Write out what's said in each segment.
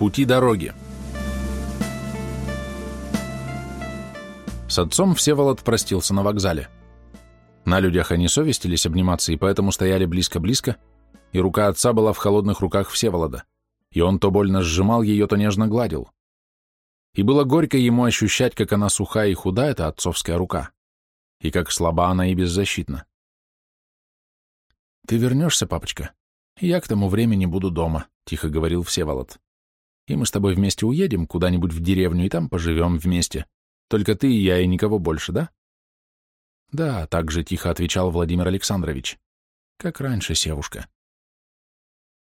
Пути дороги. С отцом Всеволод простился на вокзале. На людях они совестились обниматься, и поэтому стояли близко-близко, и рука отца была в холодных руках Всеволода, и он то больно сжимал ее, то нежно гладил. И было горько ему ощущать, как она суха и худа, эта отцовская рука, и как слаба она и беззащитна. «Ты вернешься, папочка? Я к тому времени буду дома», — тихо говорил Всеволод. «И мы с тобой вместе уедем куда-нибудь в деревню, и там поживем вместе. Только ты и я, и никого больше, да?» «Да», — так же тихо отвечал Владимир Александрович. «Как раньше, Севушка».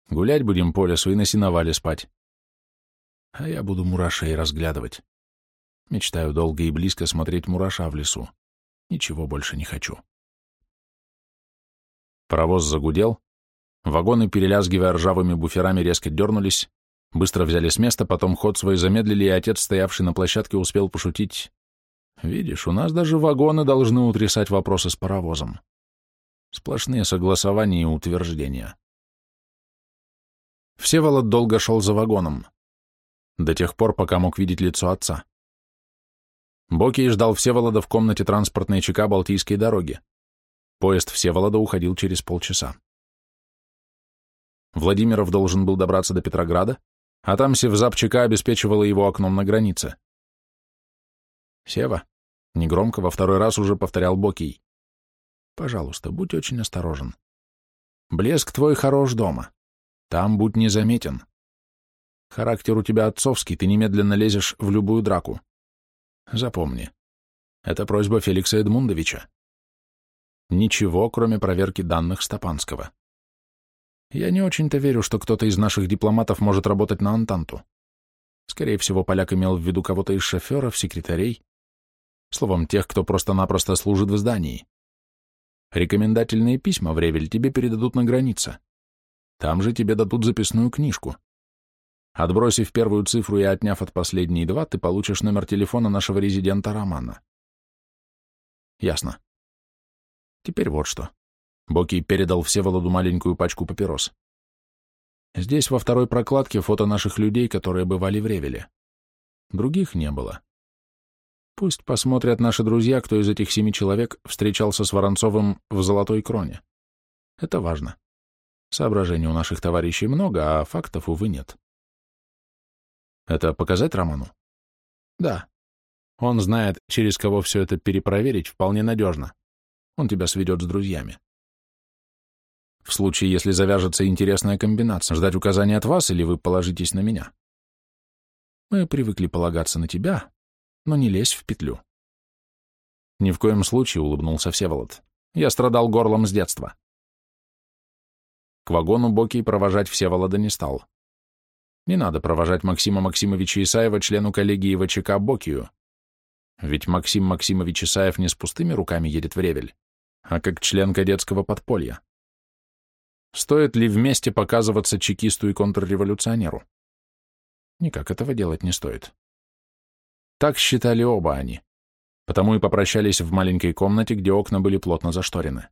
«Гулять будем по лесу и на сеновале спать а я буду мурашей разглядывать. Мечтаю долго и близко смотреть мураша в лесу. Ничего больше не хочу. Паровоз загудел. Вагоны, перелязгивая ржавыми буферами, резко дернулись, быстро взяли с места, потом ход свой замедлили, и отец, стоявший на площадке, успел пошутить. «Видишь, у нас даже вагоны должны утрясать вопросы с паровозом. Сплошные согласования и утверждения». Всеволод долго шел за вагоном до тех пор, пока мог видеть лицо отца. Бокий ждал Всеволода в комнате транспортной ЧК Балтийской дороги. Поезд Всеволода уходил через полчаса. Владимиров должен был добраться до Петрограда, а там Севзап ЧК обеспечивала его окном на границе. «Сева», — негромко во второй раз уже повторял Бокий, — «пожалуйста, будь очень осторожен. Блеск твой хорош дома. Там будь незаметен. Характер у тебя отцовский, ты немедленно лезешь в любую драку. Запомни, это просьба Феликса Эдмундовича. Ничего, кроме проверки данных Стопанского. Я не очень-то верю, что кто-то из наших дипломатов может работать на Антанту. Скорее всего, поляк имел в виду кого-то из шоферов, секретарей, словом, тех, кто просто-напросто служит в здании. Рекомендательные письма в Ревель тебе передадут на границе. Там же тебе дадут записную книжку. Отбросив первую цифру и отняв от последней два, ты получишь номер телефона нашего резидента Романа. Ясно. Теперь вот что. Боки передал Всеволоду маленькую пачку папирос. Здесь во второй прокладке фото наших людей, которые бывали в Ревеле. Других не было. Пусть посмотрят наши друзья, кто из этих семи человек встречался с Воронцовым в Золотой Кроне. Это важно. Соображений у наших товарищей много, а фактов, увы, нет. Это показать Роману? Да. Он знает, через кого все это перепроверить вполне надежно. Он тебя сведет с друзьями. В случае, если завяжется интересная комбинация, ждать указания от вас или вы положитесь на меня? Мы привыкли полагаться на тебя, но не лезь в петлю. Ни в коем случае, — улыбнулся Всеволод. Я страдал горлом с детства. К вагону Бокий провожать Всеволода не стал. Не надо провожать Максима Максимовича Исаева, члену коллегии ВЧК Бокию. Ведь Максим Максимович Исаев не с пустыми руками едет в Ревель, а как член кадетского подполья. Стоит ли вместе показываться чекисту и контрреволюционеру? Никак этого делать не стоит. Так считали оба они, потому и попрощались в маленькой комнате, где окна были плотно зашторены.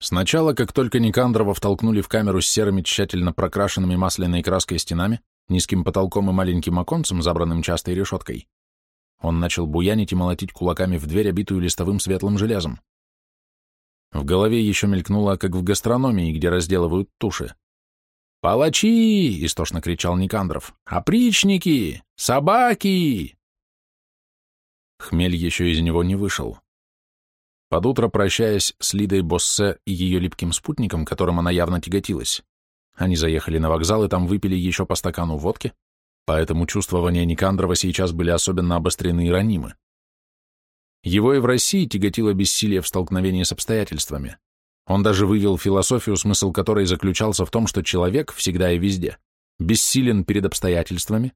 Сначала, как только Никандрова втолкнули в камеру с серыми, тщательно прокрашенными масляной краской стенами, низким потолком и маленьким оконцем, забранным частой решеткой, он начал буянить и молотить кулаками в дверь, обитую листовым светлым железом. В голове еще мелькнуло, как в гастрономии, где разделывают туши. «Палачи!» — истошно кричал Никандров. «Опричники! Собаки!» Хмель еще из него не вышел. Под утро, прощаясь с Лидой Боссе и ее липким спутником, которым она явно тяготилась, они заехали на вокзал и там выпили еще по стакану водки, поэтому чувствования Никандрова сейчас были особенно обострены и ранимы. Его и в России тяготило бессилие в столкновении с обстоятельствами. Он даже вывел философию, смысл которой заключался в том, что человек всегда и везде бессилен перед обстоятельствами,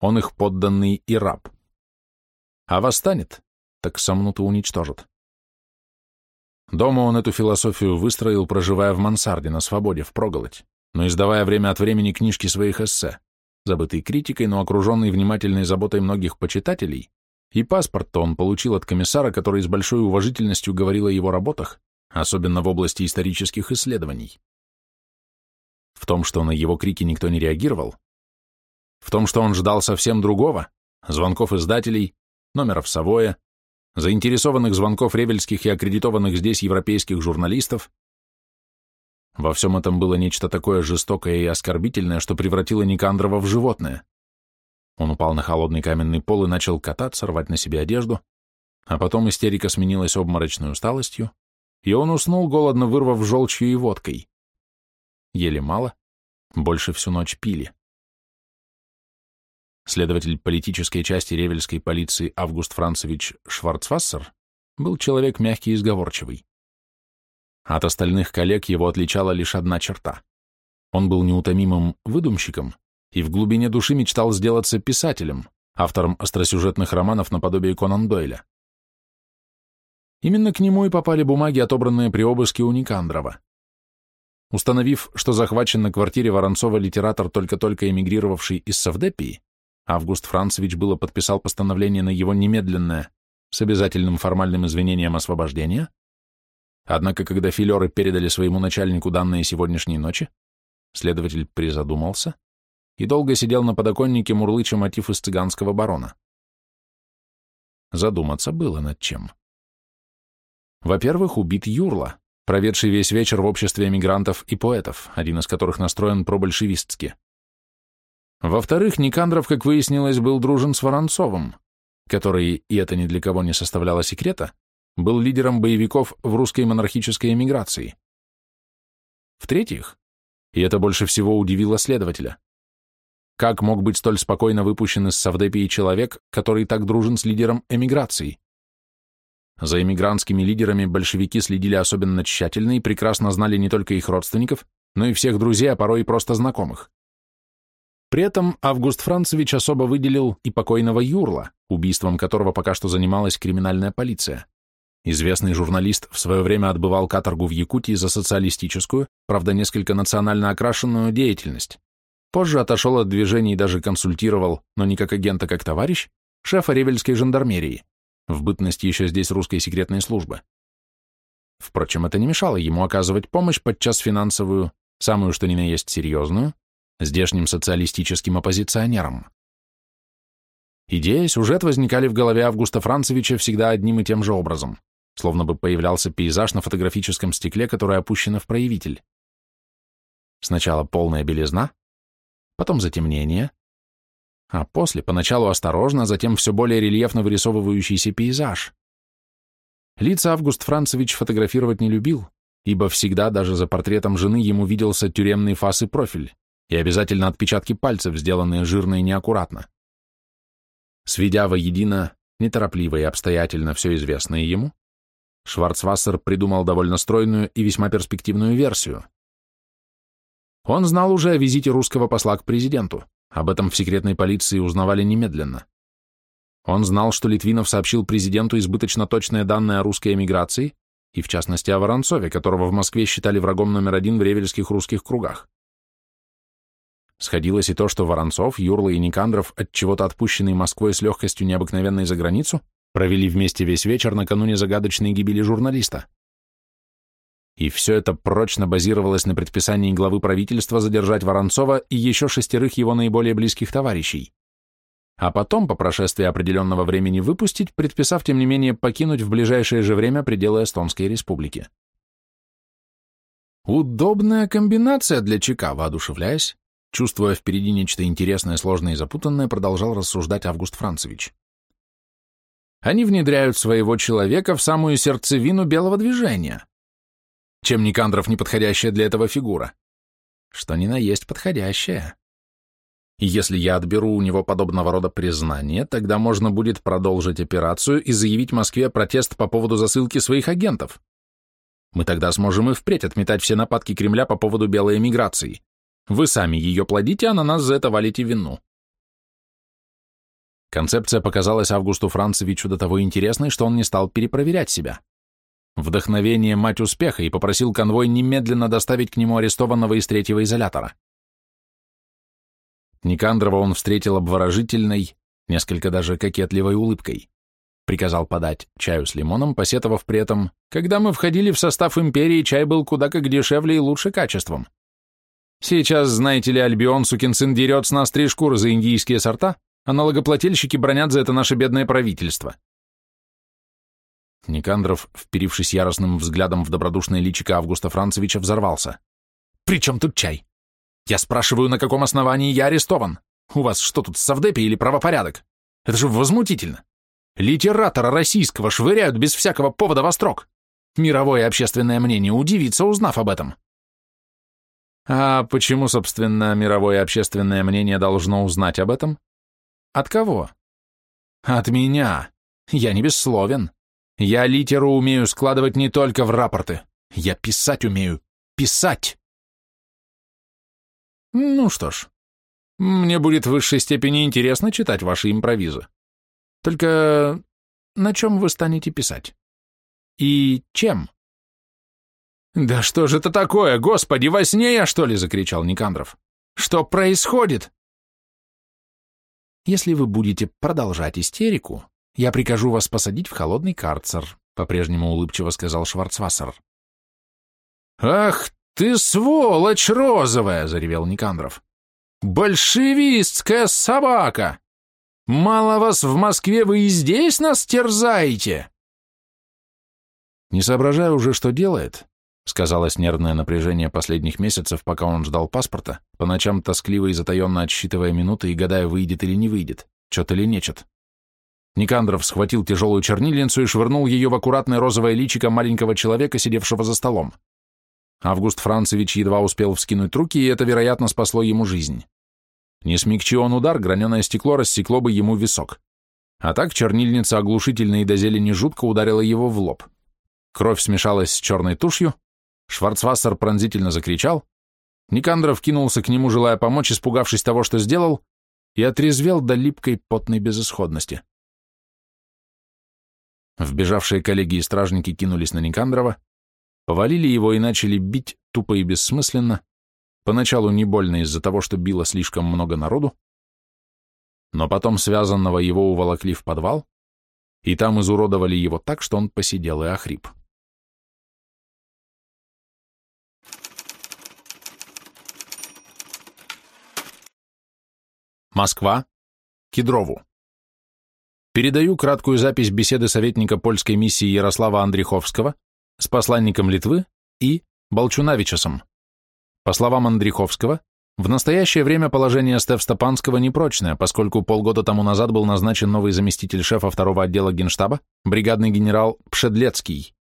он их подданный и раб. А восстанет, так сомнут и уничтожит. Дома он эту философию выстроил, проживая в мансарде на свободе, в проголодь, но издавая время от времени книжки своих эссе, забытый критикой, но окруженный внимательной заботой многих почитателей, И паспорт-то он получил от комиссара, который с большой уважительностью говорил о его работах, особенно в области исторических исследований. В том, что на его крики никто не реагировал, в том, что он ждал совсем другого, звонков издателей, номеров Савоя, заинтересованных звонков ревельских и аккредитованных здесь европейских журналистов, во всем этом было нечто такое жестокое и оскорбительное, что превратило Никандрова в животное. Он упал на холодный каменный пол и начал кататься, рвать на себе одежду, а потом истерика сменилась обморочной усталостью, и он уснул, голодно вырвав желчью и водкой. Ели мало, больше всю ночь пили. Следователь политической части ревельской полиции Август Францевич Шварцвассер был человек мягкий и сговорчивый. От остальных коллег его отличала лишь одна черта. Он был неутомимым выдумщиком и в глубине души мечтал сделаться писателем, автором остросюжетных романов наподобие Конан Дойля. Именно к нему и попали бумаги, отобранные при обыске у Никандрова. Установив, что захвачен на квартире Воронцова литератор, только-только эмигрировавший из Савдепии, Август Францевич было подписал постановление на его немедленное, с обязательным формальным извинением освобождения, однако когда филеры передали своему начальнику данные сегодняшней ночи, следователь призадумался и долго сидел на подоконнике, мурлыча мотив из цыганского барона. Задуматься было над чем. Во-первых, убит Юрла, проведший весь вечер в обществе эмигрантов и поэтов, один из которых настроен пробольшевистски. Во-вторых, Никандров, как выяснилось, был дружен с Воронцовым, который, и это ни для кого не составляло секрета, был лидером боевиков в русской монархической эмиграции. В-третьих, и это больше всего удивило следователя, как мог быть столь спокойно выпущен из Савдепии человек, который так дружен с лидером эмиграции? За эмигрантскими лидерами большевики следили особенно тщательно и прекрасно знали не только их родственников, но и всех друзей, а порой и просто знакомых. При этом Август Францевич особо выделил и покойного Юрла, убийством которого пока что занималась криминальная полиция. Известный журналист в свое время отбывал каторгу в Якутии за социалистическую, правда, несколько национально окрашенную деятельность. Позже отошел от движений и даже консультировал, но не как агент, а как товарищ, шефа Ревельской жандармерии, в бытности еще здесь русской секретной службы. Впрочем, это не мешало ему оказывать помощь, подчас финансовую, самую что ни на есть серьезную, здешним социалистическим оппозиционерам. Идея, сюжет возникали в голове Августа Францевича всегда одним и тем же образом, словно бы появлялся пейзаж на фотографическом стекле, которое опущено в проявитель. Сначала полная белизна, потом затемнение, а после поначалу осторожно, затем все более рельефно вырисовывающийся пейзаж. Лица Август Францевич фотографировать не любил, ибо всегда даже за портретом жены ему виделся тюремный фас и профиль, и обязательно отпечатки пальцев, сделанные жирно и неаккуратно. Сведя воедино неторопливо и обстоятельно все известное ему, Шварцвассер придумал довольно стройную и весьма перспективную версию — он знал уже о визите русского посла к президенту. Об этом в секретной полиции узнавали немедленно. Он знал, что Литвинов сообщил президенту избыточно точные данные о русской эмиграции, и в частности о Воронцове, которого в Москве считали врагом номер один в ревельских русских кругах. Сходилось и то, что Воронцов, Юрла и Никандров, от чего-то отпущенные Москвой с легкостью необыкновенной за границу, провели вместе весь вечер накануне загадочной гибели журналиста. И все это прочно базировалось на предписании главы правительства задержать Воронцова и еще шестерых его наиболее близких товарищей. А потом, по прошествии определенного времени, выпустить, предписав, тем не менее, покинуть в ближайшее же время пределы Эстонской республики. Удобная комбинация для ЧК, воодушевляясь, чувствуя впереди нечто интересное, сложное и запутанное, продолжал рассуждать Август Францевич. Они внедряют своего человека в самую сердцевину белого движения, чем Никандров неподходящая для этого фигура? Что ни на есть подходящая. И если я отберу у него подобного рода признание, тогда можно будет продолжить операцию и заявить Москве протест по поводу засылки своих агентов. Мы тогда сможем и впредь отметать все нападки Кремля по поводу белой эмиграции. Вы сами ее плодите, а на нас за это валите вину. Концепция показалась Августу Францевичу до того интересной, что он не стал перепроверять себя. Вдохновение мать успеха и попросил конвой немедленно доставить к нему арестованного из третьего изолятора. Никандрова он встретил обворожительной, несколько даже кокетливой улыбкой. приказал подать чаю с лимоном, посетовав при этом, когда мы входили в состав империи, чай был куда как дешевле и лучше качеством. Сейчас, знаете ли, Альбион, сукин сын, дерет с нас три шкуры за индийские сорта, а налогоплательщики бронят за это наше бедное правительство. Никандров, вперившись яростным взглядом в добродушное личико Августа Францевича, взорвался. «При чем тут чай? Я спрашиваю, на каком основании я арестован? У вас что тут, совдепи или правопорядок? Это же возмутительно. Литератора российского швыряют без всякого повода во строк. Мировое общественное мнение удивится, узнав об этом. А почему, собственно, мировое общественное мнение должно узнать об этом? От кого? От меня. Я не бессловен. Я литеру умею складывать не только в рапорты. Я писать умею. Писать. Ну что ж, мне будет в высшей степени интересно читать ваши импровизы. Только на чем вы станете писать? И чем? «Да что же это такое, господи, во сне я, что ли?» — закричал Никандров. «Что происходит?» «Если вы будете продолжать истерику, я прикажу вас посадить в холодный карцер», — по-прежнему улыбчиво сказал Шварцвассер. «Ах ты сволочь розовая!» — заревел Никандров. «Большевистская собака! Мало вас в Москве, вы и здесь нас терзаете!» Не соображая уже, что делает, сказалось нервное напряжение последних месяцев, пока он ждал паспорта, по ночам тоскливо и затаенно отсчитывая минуты и гадая, выйдет или не выйдет, чет или нечет. Никандров схватил тяжелую чернильницу и швырнул ее в аккуратное розовое личико маленького человека, сидевшего за столом. Август Францевич едва успел вскинуть руки, и это, вероятно, спасло ему жизнь. Не смягчи он удар, граненое стекло рассекло бы ему висок. А так чернильница оглушительно и до зелени жутко ударила его в лоб. Кровь смешалась с черной тушью, Шварцвассер пронзительно закричал, Никандров кинулся к нему, желая помочь, испугавшись того, что сделал, и отрезвел до липкой потной безысходности. Вбежавшие коллеги и стражники кинулись на Никандрова, повалили его и начали бить тупо и бессмысленно, Поначалу не больно из-за того, что било слишком много народу, но потом связанного его уволокли в подвал, и там изуродовали его так, что он посидел и охрип. Москва, Кедрову. Передаю краткую запись беседы советника польской миссии Ярослава Андриховского с посланником Литвы и Болчунавичесом. По словам Андриховского, в настоящее время положение Стеф Стопанского непрочное, поскольку полгода тому назад был назначен новый заместитель шефа второго отдела Генштаба, бригадный генерал Пшедлецкий.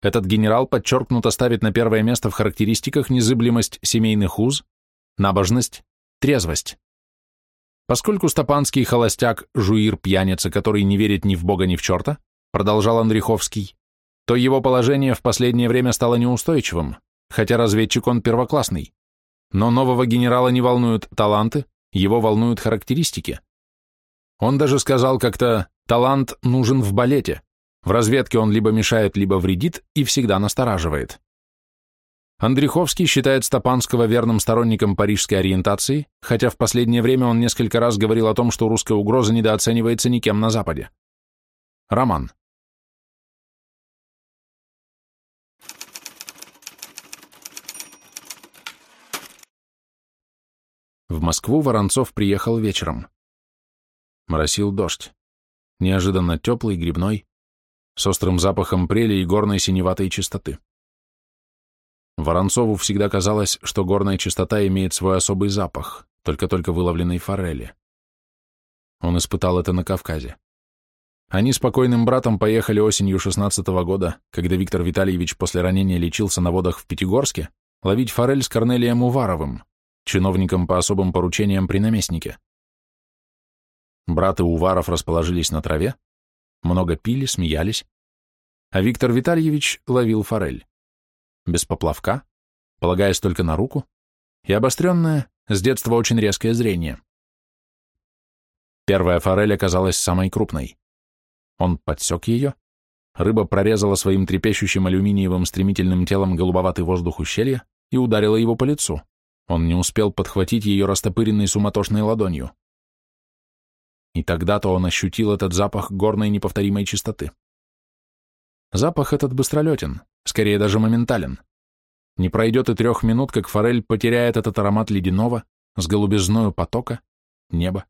Этот генерал подчеркнуто ставит на первое место в характеристиках незыблемость семейных уз, набожность, трезвость. Поскольку Стопанский холостяк, жуир, пьяница, который не верит ни в Бога, ни в черта, продолжал Андриховский, то его положение в последнее время стало неустойчивым, хотя разведчик он первоклассный. Но нового генерала не волнуют таланты, его волнуют характеристики. Он даже сказал как-то «талант нужен в балете». В разведке он либо мешает, либо вредит и всегда настораживает. Андреховский считает Стопанского верным сторонником парижской ориентации, хотя в последнее время он несколько раз говорил о том, что русская угроза недооценивается никем на Западе. Роман. В Москву Воронцов приехал вечером. Моросил дождь. Неожиданно теплый, грибной, с острым запахом прели и горной синеватой чистоты. Воронцову всегда казалось, что горная чистота имеет свой особый запах, только-только выловленной форели. Он испытал это на Кавказе. Они с покойным братом поехали осенью 16 -го года, когда Виктор Витальевич после ранения лечился на водах в Пятигорске, ловить форель с Корнелием Уваровым, чиновником по особым поручениям при наместнике. Браты Уваров расположились на траве, много пили, смеялись, а Виктор Витальевич ловил форель. Без поплавка, полагаясь только на руку, и обостренное, с детства очень резкое зрение. Первая форель оказалась самой крупной. Он подсек ее, рыба прорезала своим трепещущим алюминиевым стремительным телом голубоватый воздух ущелья и ударила его по лицу. Он не успел подхватить ее растопыренной суматошной ладонью. и тогда-то он ощутил этот запах горной неповторимой чистоты. Запах этот быстролетен, скорее даже моментален. Не пройдет и трех минут, как форель потеряет этот аромат ледяного, с голубизною потока, неба,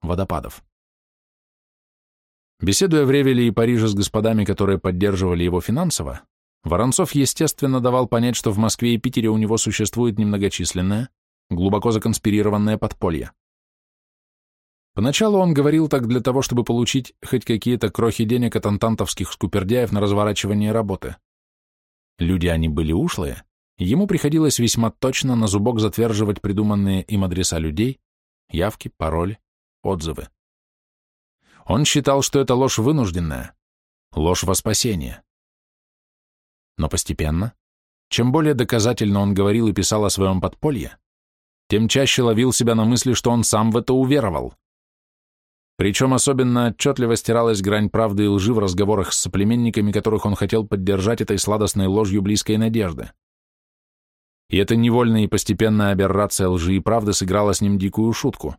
водопадов. Беседуя в Ревеле и Париже с господами, которые поддерживали его финансово, Воронцов, естественно, давал понять, что в Москве и Питере у него существует немногочисленное, глубоко законспирированное подполье. Поначалу он говорил так для того, чтобы получить хоть какие-то крохи денег от антантовских скупердяев на разворачивание работы. Люди они были ушлые, ему приходилось весьма точно на зубок затверживать придуманные им адреса людей, явки, пароли, отзывы. Он считал, что это ложь вынужденная, ложь во спасение. Но постепенно, чем более доказательно он говорил и писал о своем подполье, тем чаще ловил себя на мысли, что он сам в это уверовал. Причем особенно отчетливо стиралась грань правды и лжи в разговорах с соплеменниками, которых он хотел поддержать этой сладостной ложью близкой надежды. И эта невольная и постепенная аберрация лжи и правды сыграла с ним дикую шутку.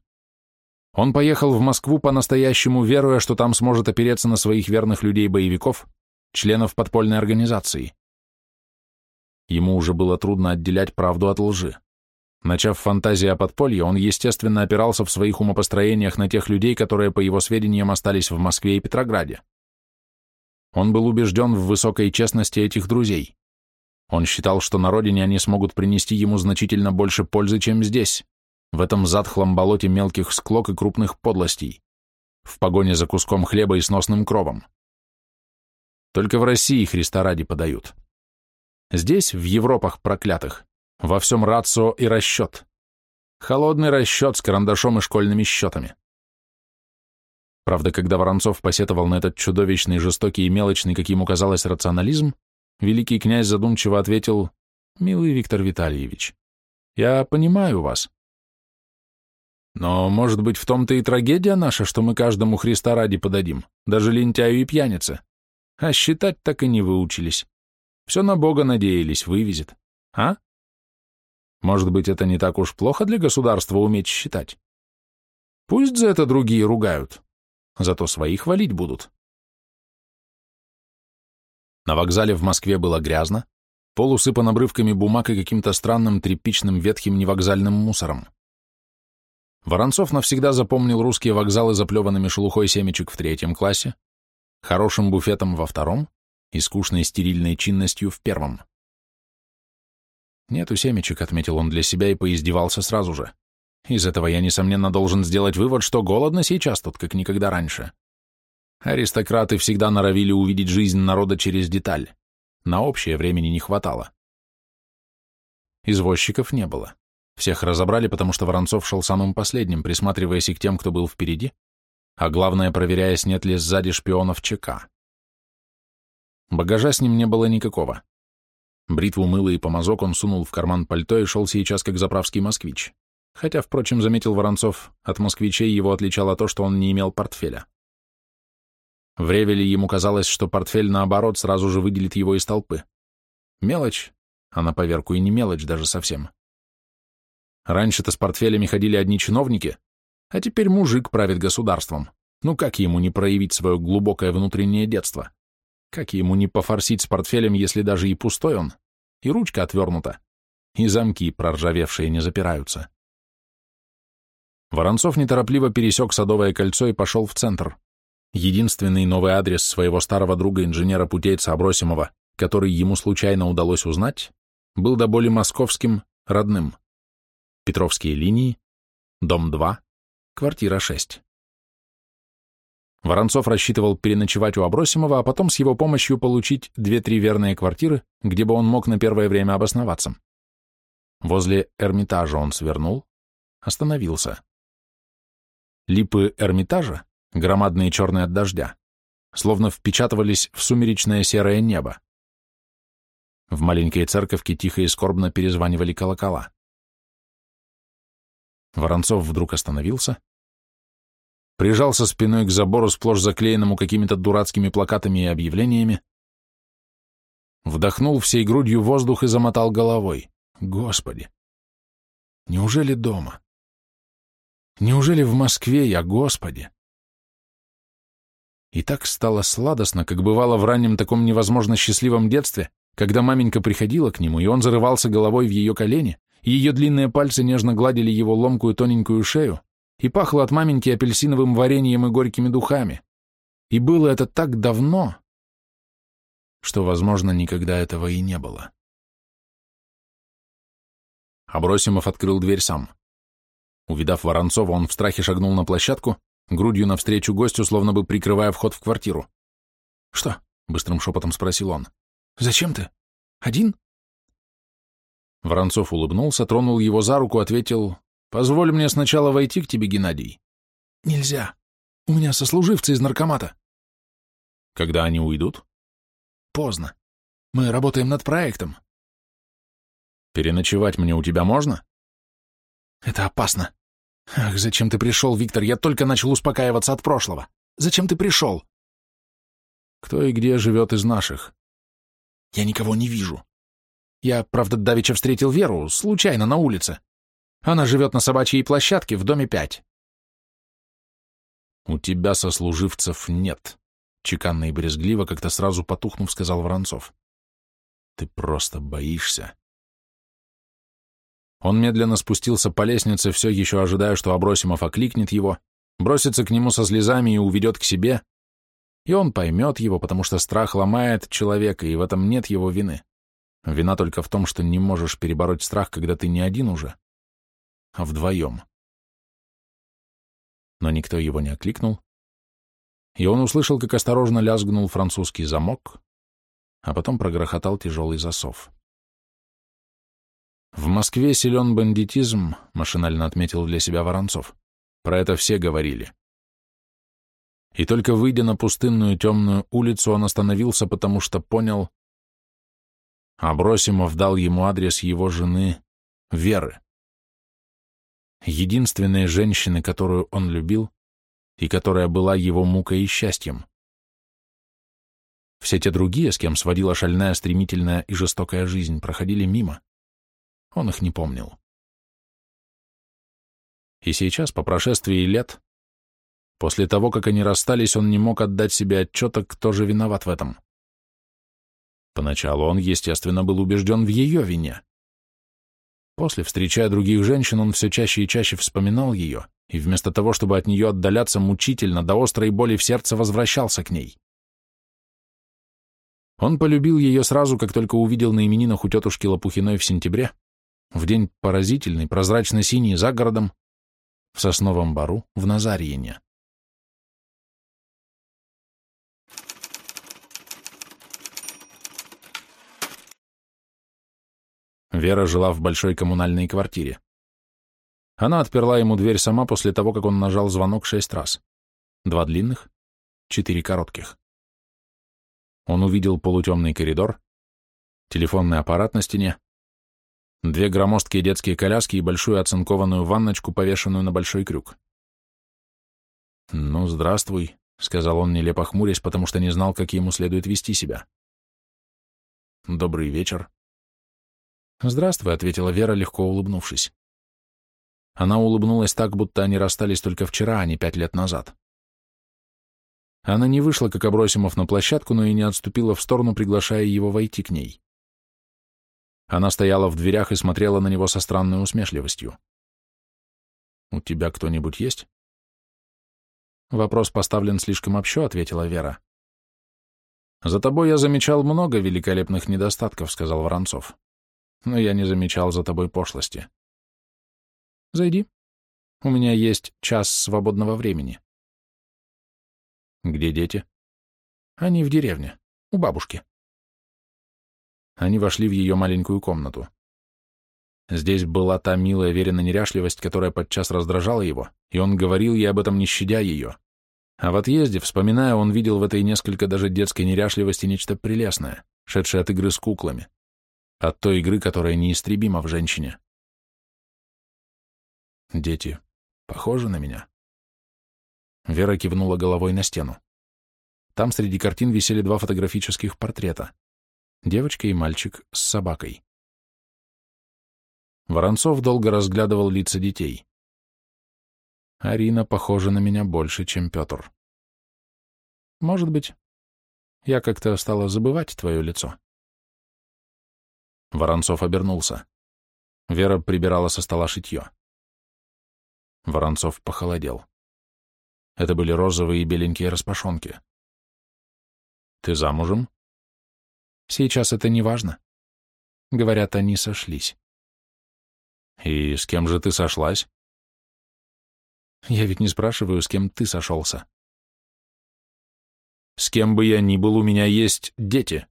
Он поехал в Москву по-настоящему, веруя, что там сможет опереться на своих верных людей-боевиков, членов подпольной организации. Ему уже было трудно отделять правду от лжи. Начав фантазии о подполье, он, естественно, опирался в своих умопостроениях на тех людей, которые, по его сведениям, остались в Москве и Петрограде. Он был убежден в высокой честности этих друзей. Он считал, что на родине они смогут принести ему значительно больше пользы, чем здесь, в этом затхлом болоте мелких склок и крупных подлостей, в погоне за куском хлеба и сносным кровом. Только в России Христа ради подают. Здесь, в Европах проклятых, во всем рацио и расчет. Холодный расчет с карандашом и школьными счетами. Правда, когда Воронцов посетовал на этот чудовищный, жестокий и мелочный, как ему казалось, рационализм, великий князь задумчиво ответил, «Милый Виктор Витальевич, я понимаю вас. Но, может быть, в том-то и трагедия наша, что мы каждому Христа ради подадим, даже лентяю и пьянице. А считать так и не выучились. Все на Бога надеялись, вывезет. А? Может быть, это не так уж плохо для государства уметь считать? Пусть за это другие ругают, зато свои хвалить будут. На вокзале в Москве было грязно, пол усыпан обрывками бумаг и каким-то странным тряпичным ветхим невокзальным мусором. Воронцов навсегда запомнил русские вокзалы заплеванными шелухой семечек в третьем классе, хорошим буфетом во втором и скучной стерильной чинностью в первом. «Нету семечек», — отметил он для себя и поиздевался сразу же. «Из этого я, несомненно, должен сделать вывод, что голодно сейчас тут, как никогда раньше. Аристократы всегда норовили увидеть жизнь народа через деталь. На общее времени не хватало. Извозчиков не было. Всех разобрали, потому что Воронцов шел самым последним, присматриваясь и к тем, кто был впереди, а главное, проверяя, нет ли сзади шпионов ЧК. Багажа с ним не было никакого. Бритву, мыло и помазок он сунул в карман пальто и шел сейчас как заправский москвич. Хотя, впрочем, заметил Воронцов, от москвичей его отличало то, что он не имел портфеля. В Ревеле ему казалось, что портфель, наоборот, сразу же выделит его из толпы. Мелочь, а на поверку и не мелочь даже совсем. Раньше-то с портфелями ходили одни чиновники, а теперь мужик правит государством. Ну как ему не проявить свое глубокое внутреннее детство? Как ему не пофорсить с портфелем, если даже и пустой он, и ручка отвернута, и замки проржавевшие не запираются? Воронцов неторопливо пересек Садовое кольцо и пошел в центр. Единственный новый адрес своего старого друга-инженера-путейца Абросимова, который ему случайно удалось узнать, был до боли московским, родным. Петровские линии, дом 2, квартира 6. Воронцов рассчитывал переночевать у Абросимова, а потом с его помощью получить две-три верные квартиры, где бы он мог на первое время обосноваться. Возле Эрмитажа он свернул, остановился. Липы Эрмитажа, громадные черные от дождя, словно впечатывались в сумеречное серое небо. В маленькой церковке тихо и скорбно перезванивали колокола. Воронцов вдруг остановился, прижался спиной к забору, сплошь заклеенному какими-то дурацкими плакатами и объявлениями, вдохнул всей грудью воздух и замотал головой. Господи! Неужели дома? Неужели в Москве я, Господи? И так стало сладостно, как бывало в раннем таком невозможно счастливом детстве, когда маменька приходила к нему, и он зарывался головой в ее колени, и ее длинные пальцы нежно гладили его ломкую тоненькую шею, и пахло от маменьки апельсиновым вареньем и горькими духами. И было это так давно, что, возможно, никогда этого и не было. Абросимов открыл дверь сам. Увидав Воронцова, он в страхе шагнул на площадку, грудью навстречу гостю, словно бы прикрывая вход в квартиру. «Что?» — быстрым шепотом спросил он. «Зачем ты? Один?» Воронцов улыбнулся, тронул его за руку, ответил, «Позволь мне сначала войти к тебе, Геннадий». «Нельзя. У меня сослуживцы из наркомата». «Когда они уйдут?» «Поздно. Мы работаем над проектом». «Переночевать мне у тебя можно?» «Это опасно. Ах, зачем ты пришел, Виктор? Я только начал успокаиваться от прошлого. Зачем ты пришел?» «Кто и где живет из наших?» «Я никого не вижу. Я, правда, давеча встретил Веру, случайно, на улице. Она живет на собачьей площадке в доме пять. «У тебя сослуживцев нет», — чеканно и брезгливо, как-то сразу потухнув, сказал Воронцов. «Ты просто боишься». Он медленно спустился по лестнице, все еще ожидая, что Абросимов окликнет его, бросится к нему со слезами и уведет к себе, и он поймет его, потому что страх ломает человека, и в этом нет его вины. Вина только в том, что не можешь перебороть страх, когда ты не один уже, вдвоем. Но никто его не окликнул, и он услышал, как осторожно лязгнул французский замок, а потом прогрохотал тяжелый засов. «В Москве силен бандитизм», — машинально отметил для себя Воронцов. «Про это все говорили». И только выйдя на пустынную темную улицу, он остановился, потому что понял, Абросимов дал ему адрес его жены Веры. Единственной женщины, которую он любил и которая была его мукой и счастьем. Все те другие, с кем сводила шальная, стремительная и жестокая жизнь, проходили мимо. Он их не помнил. И сейчас, по прошествии лет, после того, как они расстались, он не мог отдать себе отчета, кто же виноват в этом. Поначалу он, естественно, был убежден в ее вине. После, встречая других женщин, он все чаще и чаще вспоминал ее, и вместо того, чтобы от нее отдаляться мучительно, до острой боли в сердце возвращался к ней. Он полюбил ее сразу, как только увидел на именинах у тетушки Лопухиной в сентябре, в день поразительный, прозрачно-синий, за городом, в сосновом бару в Назарьине. Вера жила в большой коммунальной квартире. Она отперла ему дверь сама после того, как он нажал звонок шесть раз. Два длинных, четыре коротких. Он увидел полутемный коридор, телефонный аппарат на стене, две громоздкие детские коляски и большую оцинкованную ванночку, повешенную на большой крюк. «Ну, здравствуй», — сказал он, нелепо хмурясь, потому что не знал, как ему следует вести себя. «Добрый вечер», «Здравствуй», — ответила Вера, легко улыбнувшись. Она улыбнулась так, будто они расстались только вчера, а не пять лет назад. Она не вышла, как Абросимов, на площадку, но и не отступила в сторону, приглашая его войти к ней. Она стояла в дверях и смотрела на него со странной усмешливостью. «У тебя кто-нибудь есть?» «Вопрос поставлен слишком общо», — ответила Вера. «За тобой я замечал много великолепных недостатков», — сказал Воронцов но я не замечал за тобой пошлости. Зайди. У меня есть час свободного времени. Где дети? Они в деревне, у бабушки. Они вошли в ее маленькую комнату. Здесь была та милая верена неряшливость, которая подчас раздражала его, и он говорил ей об этом, не щадя ее. А в отъезде, вспоминая, он видел в этой несколько даже детской неряшливости нечто прелестное, шедшее от игры с куклами от той игры, которая неистребима в женщине. Дети похожи на меня? Вера кивнула головой на стену. Там среди картин висели два фотографических портрета. Девочка и мальчик с собакой. Воронцов долго разглядывал лица детей. Арина похожа на меня больше, чем Петр. Может быть. Я как-то стала забывать твое лицо. Воронцов обернулся. Вера прибирала со стола шитье. Воронцов похолодел. Это были розовые и беленькие распашонки. «Ты замужем?» «Сейчас это не важно. Говорят, они сошлись». «И с кем же ты сошлась?» «Я ведь не спрашиваю, с кем ты сошелся». «С кем бы я ни был, у меня есть дети.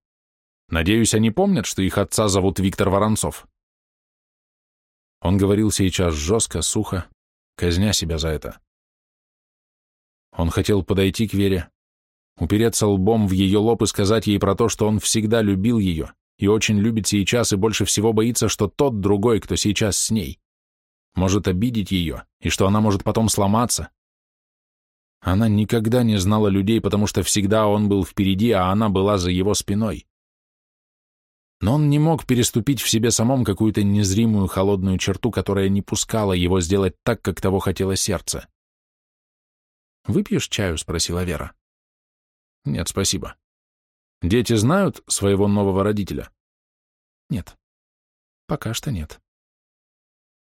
Надеюсь, они помнят, что их отца зовут Виктор Воронцов». Он говорил сейчас жестко, сухо, казня себя за это. Он хотел подойти к Вере, упереться лбом в ее лоб и сказать ей про то, что он всегда любил ее и очень любит сейчас и больше всего боится, что тот другой, кто сейчас с ней, может обидеть ее и что она может потом сломаться. Она никогда не знала людей, потому что всегда он был впереди, а она была за его спиной. Но он не мог переступить в себе самом какую-то незримую холодную черту, которая не пускала его сделать так, как того хотело сердце. «Выпьешь чаю?» — спросила Вера. «Нет, спасибо. Дети знают своего нового родителя?» «Нет. Пока что нет».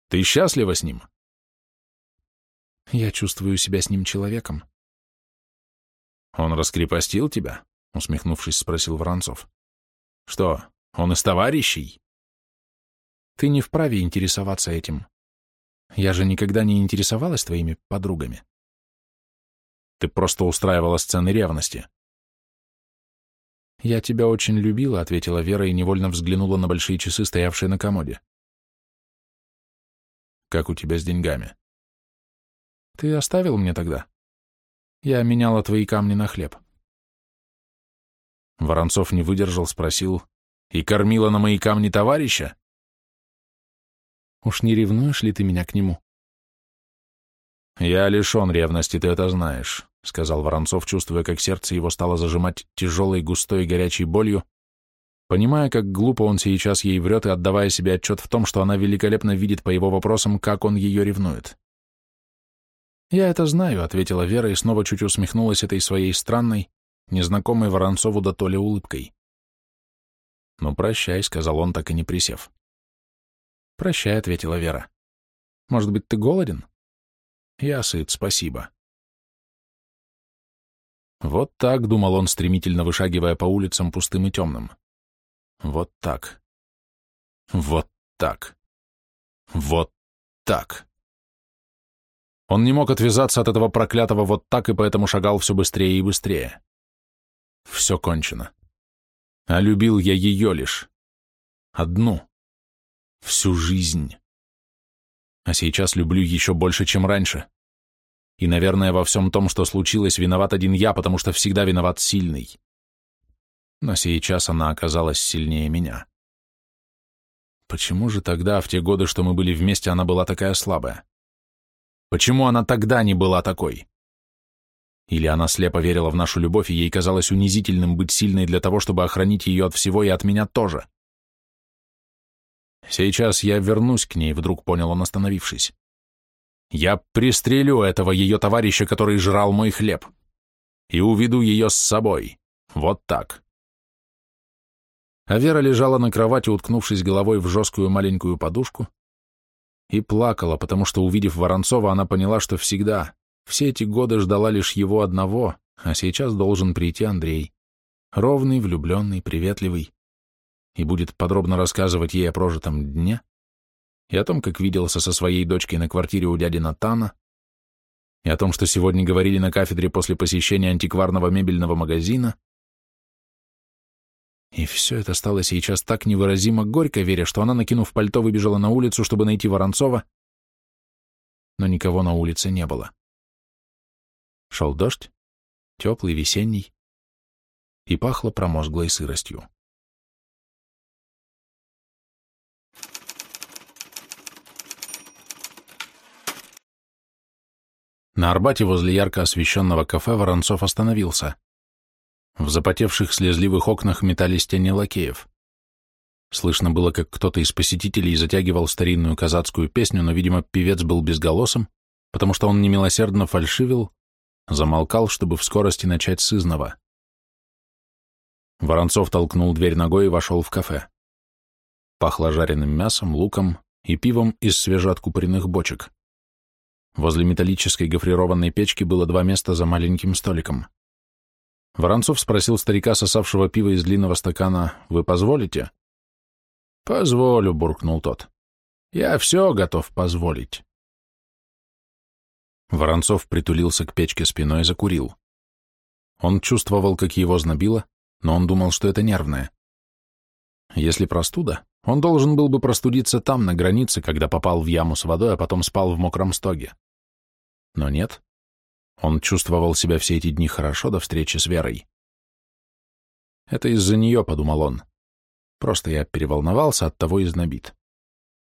«Ты счастлива с ним?» «Я чувствую себя с ним человеком». «Он раскрепостил тебя?» — усмехнувшись, спросил Воронцов. «Что, он из товарищей?» «Ты не вправе интересоваться этим. Я же никогда не интересовалась твоими подругами». Ты просто устраивала сцены ревности. «Я тебя очень любила», — ответила Вера и невольно взглянула на большие часы, стоявшие на комоде. «Как у тебя с деньгами?» «Ты оставил мне тогда? Я меняла твои камни на хлеб». Воронцов не выдержал, спросил, «И кормила на мои камни товарища?» «Уж не ревнуешь ли ты меня к нему?» «Я лишен ревности, ты это знаешь. — сказал Воронцов, чувствуя, как сердце его стало зажимать тяжелой, густой, горячей болью, понимая, как глупо он сейчас ей врет и отдавая себе отчет в том, что она великолепно видит по его вопросам, как он ее ревнует. «Я это знаю», — ответила Вера и снова чуть усмехнулась этой своей странной, незнакомой Воронцову до то ли улыбкой. «Ну, прощай», — сказал он, так и не присев. «Прощай», — ответила Вера. «Может быть, ты голоден?» «Я сыт, спасибо». Вот так, думал он, стремительно вышагивая по улицам пустым и темным. Вот так. Вот так. Вот так. Он не мог отвязаться от этого проклятого вот так и поэтому шагал все быстрее и быстрее. Все кончено. А любил я ее лишь. Одну. Всю жизнь. А сейчас люблю еще больше, чем раньше. И, наверное, во всем том, что случилось, виноват один я, потому что всегда виноват сильный. Но сейчас она оказалась сильнее меня. Почему же тогда, в те годы, что мы были вместе, она была такая слабая? Почему она тогда не была такой? Или она слепо верила в нашу любовь, и ей казалось унизительным быть сильной для того, чтобы охранить ее от всего и от меня тоже? Сейчас я вернусь к ней, вдруг понял он, остановившись. Я пристрелю этого ее товарища, который жрал мой хлеб, и уведу ее с собой. Вот так. А Вера лежала на кровати, уткнувшись головой в жесткую маленькую подушку, и плакала, потому что, увидев Воронцова, она поняла, что всегда, все эти годы ждала лишь его одного, а сейчас должен прийти Андрей, ровный, влюбленный, приветливый, и будет подробно рассказывать ей о прожитом дне, и о том, как виделся со своей дочкой на квартире у дяди Натана, и о том, что сегодня говорили на кафедре после посещения антикварного мебельного магазина. И все это стало сейчас так невыразимо горько, веря, что она, накинув пальто, выбежала на улицу, чтобы найти Воронцова, но никого на улице не было. Шел дождь, теплый, весенний, и пахло промозглой сыростью. На Арбате возле ярко освещенного кафе Воронцов остановился. В запотевших слезливых окнах метались тени лакеев. Слышно было, как кто-то из посетителей затягивал старинную казацкую песню, но, видимо, певец был безголосым, потому что он немилосердно фальшивил, замолкал, чтобы в скорости начать с изного. Воронцов толкнул дверь ногой и вошел в кафе. Пахло жареным мясом, луком и пивом из свежеоткупоренных бочек. Возле металлической гофрированной печки было два места за маленьким столиком. Воронцов спросил старика, сосавшего пиво из длинного стакана, «Вы позволите?» «Позволю», — буркнул тот. «Я все готов позволить». Воронцов притулился к печке спиной и закурил. Он чувствовал, как его знобило, но он думал, что это нервное. Если простуда, он должен был бы простудиться там, на границе, когда попал в яму с водой, а потом спал в мокром стоге. Но нет. Он чувствовал себя все эти дни хорошо до встречи с Верой. «Это из-за нее», — подумал он. «Просто я переволновался, от того и знобит.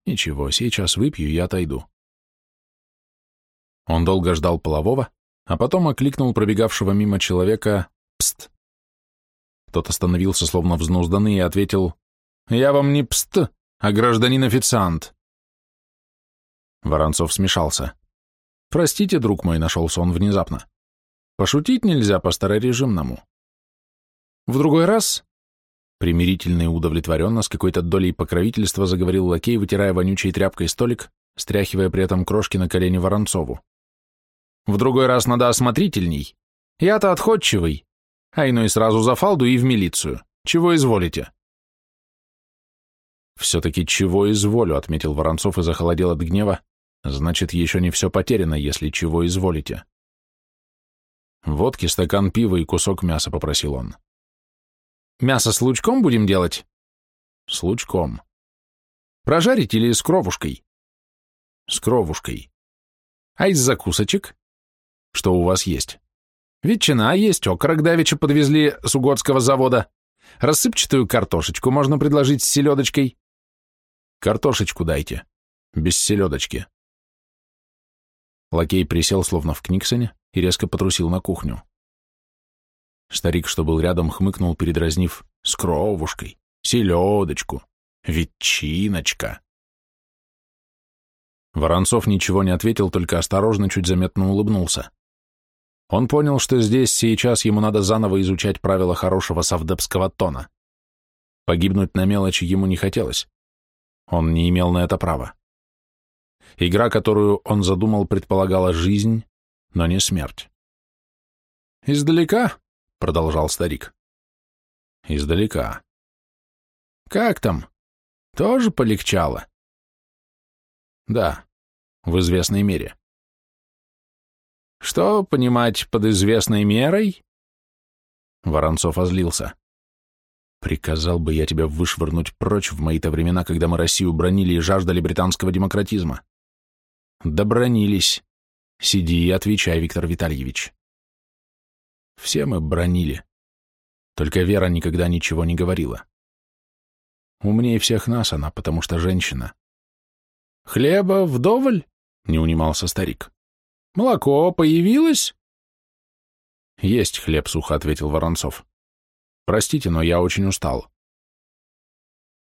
Ничего, сейчас выпью и отойду». Он долго ждал полового, а потом окликнул пробегавшего мимо человека «Пст». Тот остановился, словно взнузданный, и ответил «Я вам не пст, а гражданин-официант». Воронцов смешался. «Простите, друг мой», — нашелся он внезапно. «Пошутить нельзя по-старорежимному». «В другой раз?» Примирительно и удовлетворенно, с какой-то долей покровительства заговорил лакей, вытирая вонючей тряпкой столик, стряхивая при этом крошки на колени Воронцову. «В другой раз надо осмотрительней. Я-то отходчивый, а иной сразу за фалду и в милицию. Чего изволите?» «Все-таки чего изволю», — отметил Воронцов и захолодел от гнева. «Значит, еще не все потеряно, если чего изволите». «Водки, стакан пива и кусок мяса», — попросил он. «Мясо с лучком будем делать?» «С лучком». «Прожарить или с кровушкой?» «С кровушкой». «А из закусочек?» «Что у вас есть?» «Ветчина есть, окорок давеча подвезли с угодского завода. Рассыпчатую картошечку можно предложить с селедочкой. Картошечку дайте. Без селедочки. Лакей присел, словно в Книксоне, и резко потрусил на кухню. Старик, что был рядом, хмыкнул, передразнив «с кровушкой», «селедочку», «ветчиночка». Воронцов ничего не ответил, только осторожно, чуть заметно улыбнулся. Он понял, что здесь сейчас ему надо заново изучать правила хорошего совдепского тона. Погибнуть на мелочи ему не хотелось. Он не имел на это права. Игра, которую он задумал, предполагала жизнь, но не смерть. «Издалека?» — продолжал старик. «Издалека». «Как там? Тоже полегчало?» «Да, в известной мере». «Что понимать под известной мерой?» Воронцов озлился. Приказал бы я тебя вышвырнуть прочь в мои-то времена, когда мы Россию бронили и жаждали британского демократизма. Добронились. Сиди и отвечай, Виктор Витальевич. Все мы бронили. Только Вера никогда ничего не говорила. Умнее всех нас она, потому что женщина. «Хлеба вдоволь?» — не унимался старик. «Молоко появилось?» «Есть хлеб», — сухо ответил Воронцов. Простите, но я очень устал.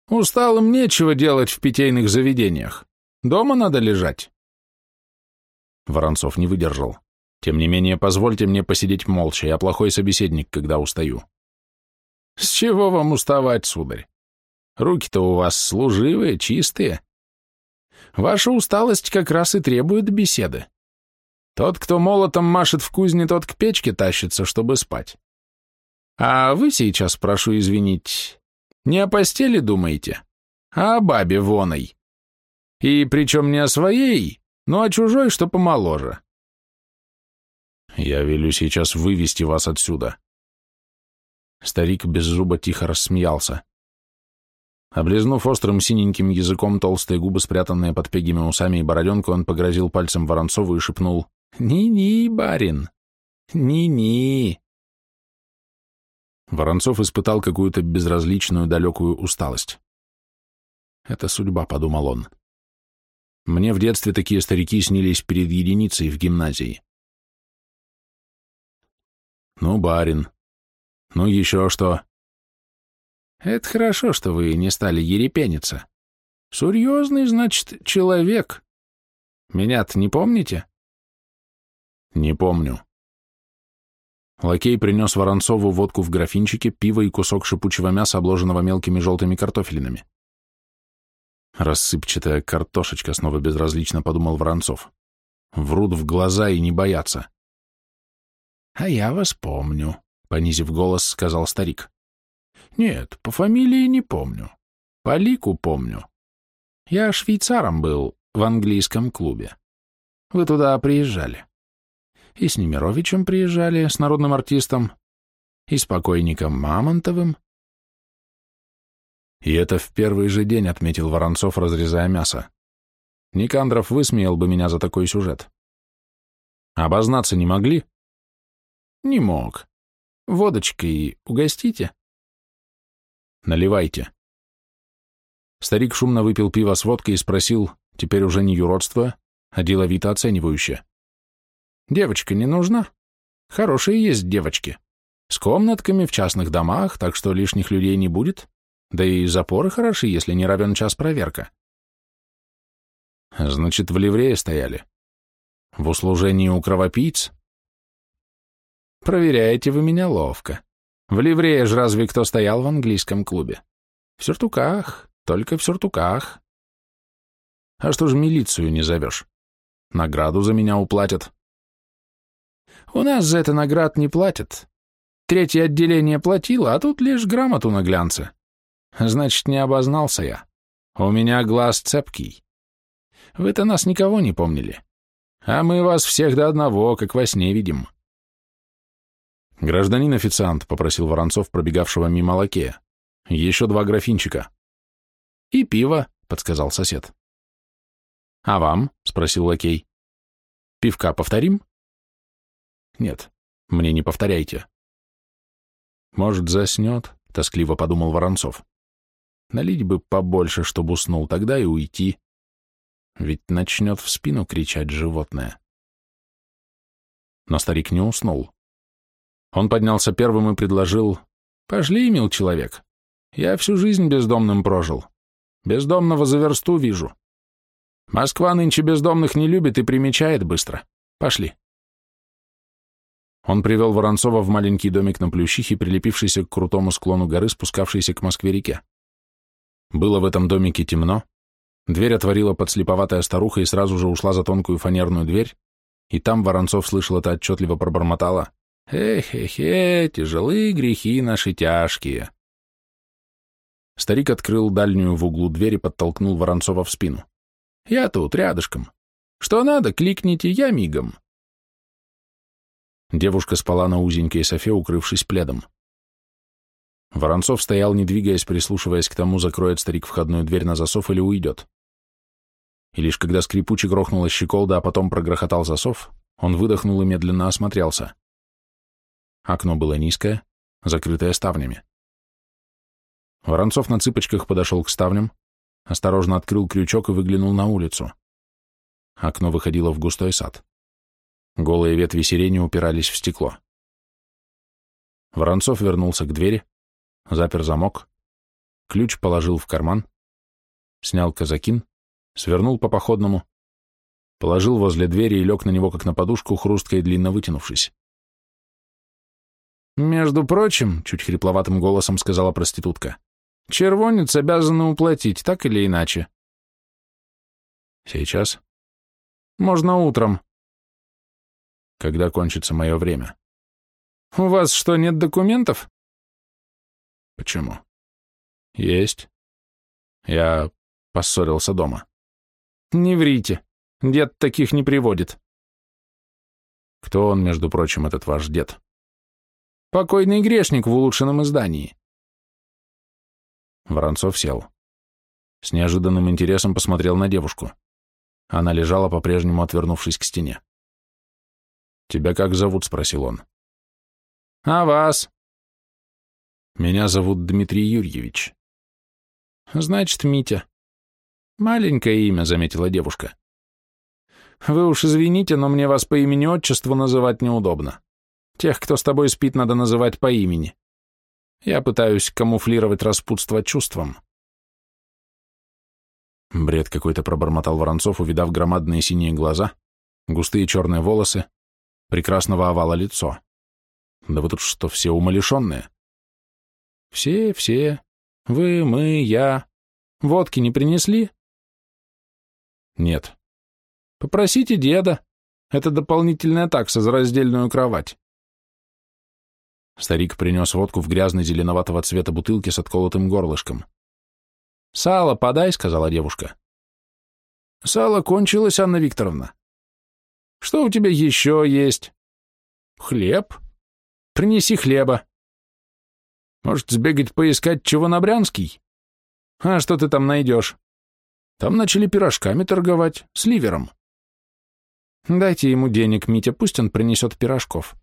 Усталым нечего делать в питейных заведениях. Дома надо лежать. Воронцов не выдержал. Тем не менее, позвольте мне посидеть молча, я плохой собеседник, когда устаю. С чего вам уставать, сударь? Руки-то у вас служивые, чистые. Ваша усталость как раз и требует беседы. Тот, кто молотом машет в кузне, тот к печке тащится, чтобы спать. А вы сейчас, прошу извинить, не о постели думаете, а о бабе воной. И причем не о своей, но о чужой, что помоложе. Я велю сейчас вывести вас отсюда. Старик без зуба тихо рассмеялся. Облизнув острым синеньким языком толстые губы, спрятанные под пегими усами и бороденку, он погрозил пальцем Воронцову и шепнул «Ни-ни, барин, ни-ни». Воронцов испытал какую-то безразличную далекую усталость. «Это судьба», — подумал он. «Мне в детстве такие старики снились перед единицей в гимназии». «Ну, барин. Ну, еще что?» «Это хорошо, что вы не стали ерепениться. Серьезный, значит, человек. Меня-то не помните?» «Не помню. Лакей принес Воронцову водку в графинчике, пиво и кусок шипучего мяса, обложенного мелкими желтыми картофелинами. Рассыпчатая картошечка, снова безразлично подумал Воронцов. Врут в глаза и не боятся. «А я вас помню», — понизив голос, сказал старик. «Нет, по фамилии не помню. По лику помню. Я швейцаром был в английском клубе. Вы туда приезжали. И с Немировичем приезжали, с народным артистом, и с покойником Мамонтовым. И это в первый же день отметил Воронцов, разрезая мясо. Никандров высмеял бы меня за такой сюжет. Обознаться не могли? Не мог. Водочкой угостите? Наливайте. Старик шумно выпил пиво с водкой и спросил, теперь уже не юродство, а деловито оценивающе. «Девочка не нужна? Хорошие есть девочки. С комнатками в частных домах, так что лишних людей не будет. Да и запоры хороши, если не равен час проверка». «Значит, в ливрее стояли? В услужении у кровопийц?» «Проверяете вы меня ловко. В ливрее ж разве кто стоял в английском клубе? В сюртуках, только в сюртуках. А что же милицию не зовешь? Награду за меня уплатят. У нас за это наград не платят. Третье отделение платило, а тут лишь грамоту на глянце. Значит, не обознался я. У меня глаз цепкий. Вы-то нас никого не помнили. А мы вас всех до одного, как во сне видим. «Гражданин официант», — попросил Воронцов, пробегавшего мимо лакея. «Еще два графинчика». «И пиво», — подсказал сосед. «А вам?» — спросил лакей. «Пивка повторим?» «Нет, мне не повторяйте». «Может, заснет?» — тоскливо подумал Воронцов. «Налить бы побольше, чтобы уснул, тогда и уйти. Ведь начнет в спину кричать животное». Но старик не уснул. Он поднялся первым и предложил, «Пошли, мил человек, я всю жизнь бездомным прожил. Бездомного за версту вижу. Москва нынче бездомных не любит и примечает быстро. Пошли». Он привел Воронцова в маленький домик на Плющихе, прилепившийся к крутому склону горы, спускавшейся к Москве-реке. Было в этом домике темно, дверь отворила подслеповатая старуха и сразу же ушла за тонкую фанерную дверь, и там Воронцов слышал это отчетливо пробормотало. Эх-эх-эх, тяжелые грехи наши тяжкие. Старик открыл дальнюю в углу дверь и подтолкнул Воронцова в спину. Я тут, рядышком. Что надо, кликните, я мигом. Девушка спала на узенькой софе, укрывшись пледом. Воронцов стоял, не двигаясь, прислушиваясь к тому, закроет старик входную дверь на засов или уйдет. И лишь когда скрипуче грохнула щеколда, а потом прогрохотал засов, он выдохнул и медленно осмотрелся. Окно было низкое, закрытое ставнями. Воронцов на цыпочках подошел к ставням, осторожно открыл крючок и выглянул на улицу. Окно выходило в густой сад. Голые ветви сирени упирались в стекло. Воронцов вернулся к двери, запер замок, ключ положил в карман, снял казакин, свернул по походному, положил возле двери и лег на него, как на подушку, хрустко и длинно вытянувшись. «Между прочим», — чуть хрипловатым голосом сказала проститутка, «червонец обязаны уплатить, так или иначе». «Сейчас?» «Можно утром». «Когда кончится мое время?» «У вас что, нет документов?» «Почему?» «Есть. Я поссорился дома». «Не врите. Дед таких не приводит». «Кто он, между прочим, этот ваш дед?» Покойный грешник в улучшенном издании. Воронцов сел. С неожиданным интересом посмотрел на девушку. Она лежала, по-прежнему отвернувшись к стене. «Тебя как зовут?» — спросил он. «А вас?» «Меня зовут Дмитрий Юрьевич». «Значит, Митя». «Маленькое имя», — заметила девушка. «Вы уж извините, но мне вас по имени-отчеству называть неудобно. Тех, кто с тобой спит, надо называть по имени. Я пытаюсь камуфлировать распутство чувством. Бред какой-то пробормотал Воронцов, увидав громадные синие глаза, густые черные волосы, прекрасного овала лицо. Да вы тут что, все умалишенные? Все, все. Вы, мы, я. Водки не принесли? Нет. Попросите деда. Это дополнительная такса за раздельную кровать. Старик принес водку в грязной зеленоватого цвета бутылке с отколотым горлышком. «Сало подай», — сказала девушка. «Сало кончилось, Анна Викторовна. Что у тебя еще есть?» «Хлеб. Принеси хлеба. Может, сбегать поискать чего на Брянский? А что ты там найдешь? Там начали пирожками торговать, с ливером. Дайте ему денег, Митя, пусть он принесет пирожков».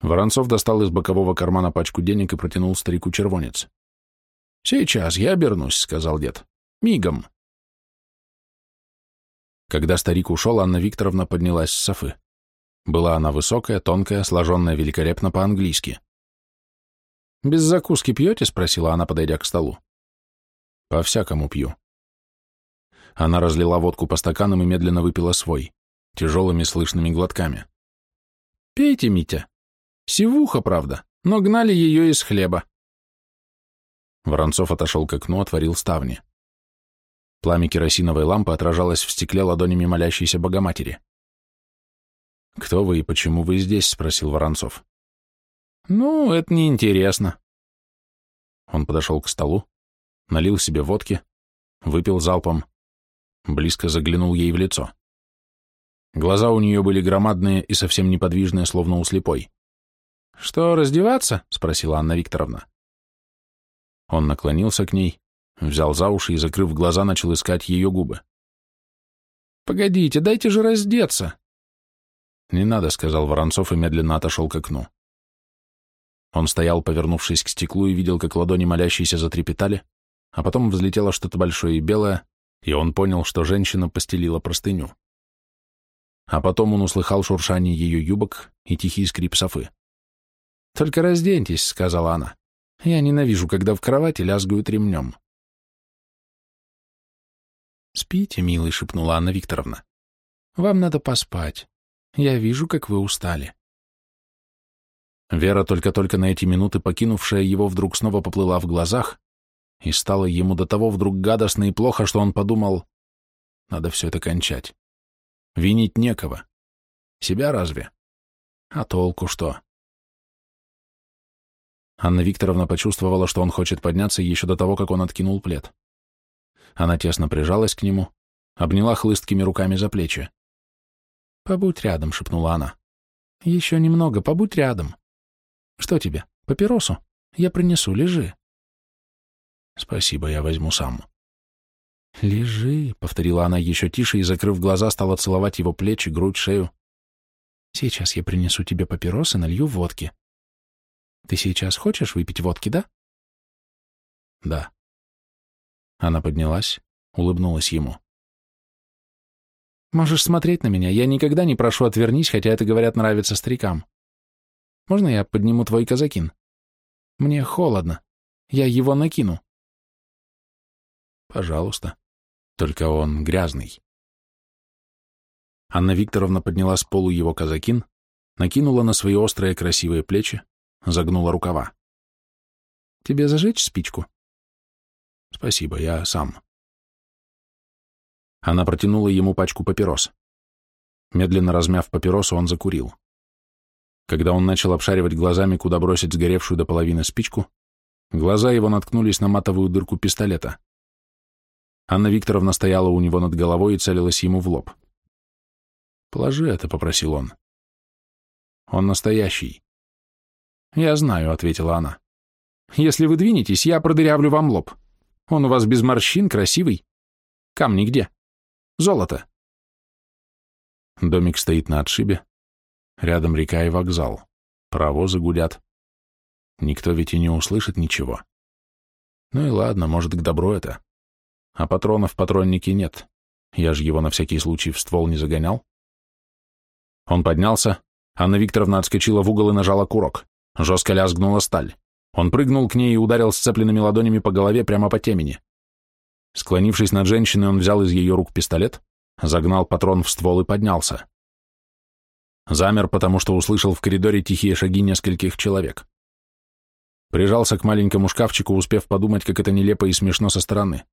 Воронцов достал из бокового кармана пачку денег и протянул старику червонец. «Сейчас я обернусь», — сказал дед. «Мигом». Когда старик ушел, Анна Викторовна поднялась с софы. Была она высокая, тонкая, сложенная великолепно по-английски. «Без закуски пьете?» — спросила она, подойдя к столу. «По-всякому пью». Она разлила водку по стаканам и медленно выпила свой, тяжелыми слышными глотками. «Пейте, Митя. Сивуха, правда, но гнали ее из хлеба. Воронцов отошел к окну, отворил ставни. Пламя керосиновой лампы отражалось в стекле ладонями молящейся Богоматери. «Кто вы и почему вы здесь?» — спросил Воронцов. «Ну, это неинтересно». Он подошел к столу, налил себе водки, выпил залпом, близко заглянул ей в лицо. Глаза у нее были громадные и совсем неподвижные, словно у слепой. «Что, раздеваться?» — спросила Анна Викторовна. Он наклонился к ней, взял за уши и, закрыв глаза, начал искать ее губы. «Погодите, дайте же раздеться!» «Не надо», — сказал Воронцов и медленно отошел к окну. Он стоял, повернувшись к стеклу, и видел, как ладони молящиеся затрепетали, а потом взлетело что-то большое и белое, и он понял, что женщина постелила простыню. А потом он услыхал шуршание ее юбок и тихий скрип софы. «Только разденьтесь», — сказала она. Я ненавижу, когда в кровати лязгают ремнем. «Спите, милый», — шепнула Анна Викторовна. «Вам надо поспать. Я вижу, как вы устали». Вера, только-только на эти минуты покинувшая его, вдруг снова поплыла в глазах, и стало ему до того вдруг гадостно и плохо, что он подумал, надо все это кончать. Винить некого. Себя разве? А толку что? Анна Викторовна почувствовала, что он хочет подняться еще до того, как он откинул плед. Она тесно прижалась к нему, обняла хлысткими руками за плечи. «Побудь рядом», — шепнула она. «Еще немного, побудь рядом. Что тебе, папиросу? Я принесу, лежи». «Спасибо, я возьму сам». «Лежи», — повторила она еще тише и, закрыв глаза, стала целовать его плечи, грудь, шею. «Сейчас я принесу тебе папиросы, налью водки. Ты сейчас хочешь выпить водки, да? Да. Она поднялась, улыбнулась ему. Можешь смотреть на меня, я никогда не прошу отвернись, хотя это, говорят, нравится старикам. Можно я подниму твой казакин? Мне холодно. Я его накину. Пожалуйста. Только он грязный. Анна Викторовна подняла с полу его казакин, накинула на свои острые красивые плечи, загнула рукава. «Тебе зажечь спичку?» «Спасибо, я сам». Она протянула ему пачку папирос. Медленно размяв папиросу, он закурил. Когда он начал обшаривать глазами, куда бросить сгоревшую до половины спичку, глаза его наткнулись на матовую дырку пистолета. Анна Викторовна стояла у него над головой и целилась ему в лоб. «Положи это», — попросил он. «Он настоящий. «Я знаю», — ответила она. «Если вы двинетесь, я продырявлю вам лоб. Он у вас без морщин, красивый. Камни где? Золото». Домик стоит на отшибе. Рядом река и вокзал. Паровозы гудят. Никто ведь и не услышит ничего. Ну и ладно, может, к добру это. А патронов в патроннике нет. Я же его на всякий случай в ствол не загонял. Он поднялся. Анна Викторовна отскочила в угол и нажала курок. Жестко лязгнула сталь. Он прыгнул к ней и ударил сцепленными ладонями по голове прямо по темени. Склонившись над женщиной, он взял из ее рук пистолет, загнал патрон в ствол и поднялся. Замер, потому что услышал в коридоре тихие шаги нескольких человек. Прижался к маленькому шкафчику, успев подумать, как это нелепо и смешно со стороны.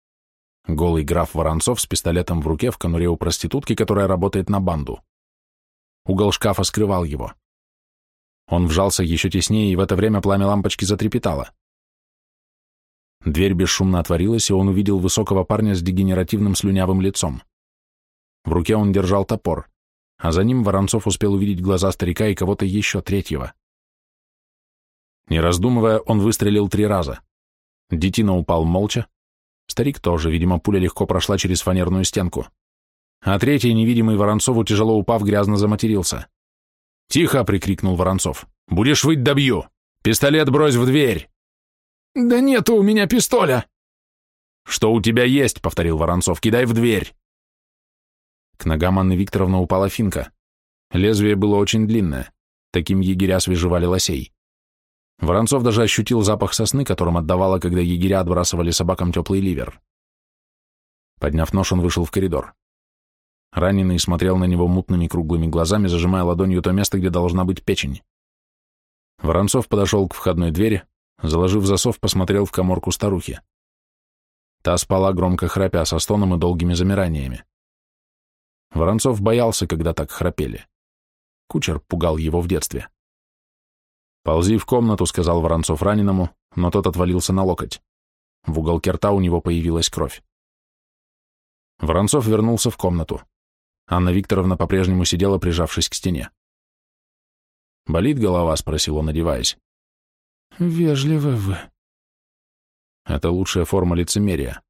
Голый граф Воронцов с пистолетом в руке в конуре у проститутки, которая работает на банду. Угол шкафа скрывал его. Он вжался еще теснее, и в это время пламя лампочки затрепетало. Дверь бесшумно отворилась, и он увидел высокого парня с дегенеративным слюнявым лицом. В руке он держал топор, а за ним Воронцов успел увидеть глаза старика и кого-то еще третьего. Не раздумывая, он выстрелил три раза. Детина упал молча. Старик тоже, видимо, пуля легко прошла через фанерную стенку. А третий, невидимый Воронцову, тяжело упав, грязно заматерился. «Тихо!» — прикрикнул Воронцов. «Будешь выть, добью! Пистолет брось в дверь!» «Да нету у меня пистоля!» «Что у тебя есть?» — повторил Воронцов. «Кидай в дверь!» К ногам Анны Викторовны упала финка. Лезвие было очень длинное. Таким егеря свежевали лосей. Воронцов даже ощутил запах сосны, которым отдавало, когда егеря отбрасывали собакам теплый ливер. Подняв нож, он вышел в коридор. Раненый смотрел на него мутными круглыми глазами, зажимая ладонью то место, где должна быть печень. Воронцов подошел к входной двери, заложив засов, посмотрел в коморку старухи. Та спала, громко храпя, со стоном и долгими замираниями. Воронцов боялся, когда так храпели. Кучер пугал его в детстве. «Ползи в комнату», — сказал Воронцов раненому, но тот отвалился на локоть. В уголке рта у него появилась кровь. Воронцов вернулся в комнату. Анна Викторовна по-прежнему сидела, прижавшись к стене. «Болит голова?» — спросил он, одеваясь. «Вежливы вы». Это лучшая форма лицемерия.